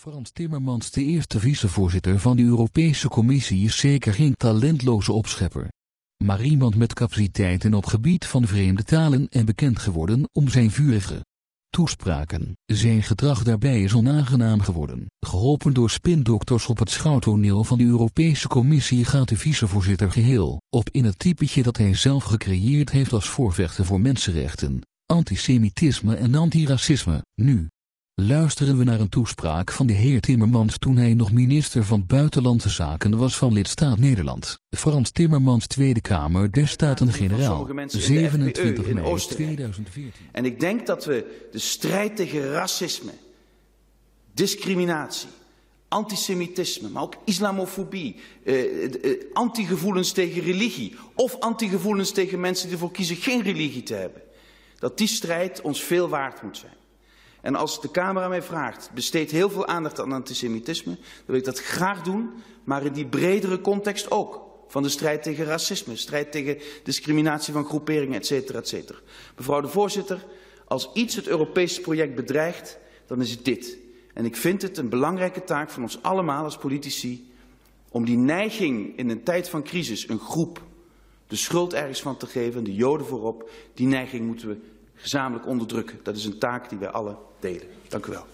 Frans Timmermans, de eerste vicevoorzitter van de Europese Commissie, is zeker geen talentloze opschepper. Maar iemand met capaciteiten op gebied van vreemde talen en bekend geworden om zijn vurige toespraken. Zijn gedrag daarbij is onaangenaam geworden. Geholpen door spindokters op het schouwtoneel van de Europese Commissie gaat de vicevoorzitter geheel op in het typetje dat hij zelf gecreëerd heeft als voorvechter voor mensenrechten, antisemitisme en antiracisme. Nu luisteren we naar een toespraak van de heer Timmermans toen hij nog minister van Buitenlandse Zaken was van lidstaat Nederland. Frans Timmermans Tweede Kamer der Staten-Generaal, 27 in mei Oostenrijk. 2014. En ik denk dat we de strijd tegen racisme, discriminatie, antisemitisme, maar ook islamofobie, eh, eh, antigevoelens tegen religie of antigevoelens tegen mensen die ervoor kiezen geen religie te hebben, dat die strijd ons veel waard moet zijn. En als de Kamer aan mij vraagt, besteed heel veel aandacht aan antisemitisme, dan wil ik dat graag doen, maar in die bredere context ook. Van de strijd tegen racisme, strijd tegen discriminatie van groeperingen, et cetera, et cetera. Mevrouw de voorzitter, als iets het Europese project bedreigt, dan is het dit. En ik vind het een belangrijke taak van ons allemaal als politici om die neiging in een tijd van crisis een groep de schuld ergens van te geven, de Joden voorop, die neiging moeten we gezamenlijk onderdrukken. Dat is een taak die wij allen delen. Dank u wel.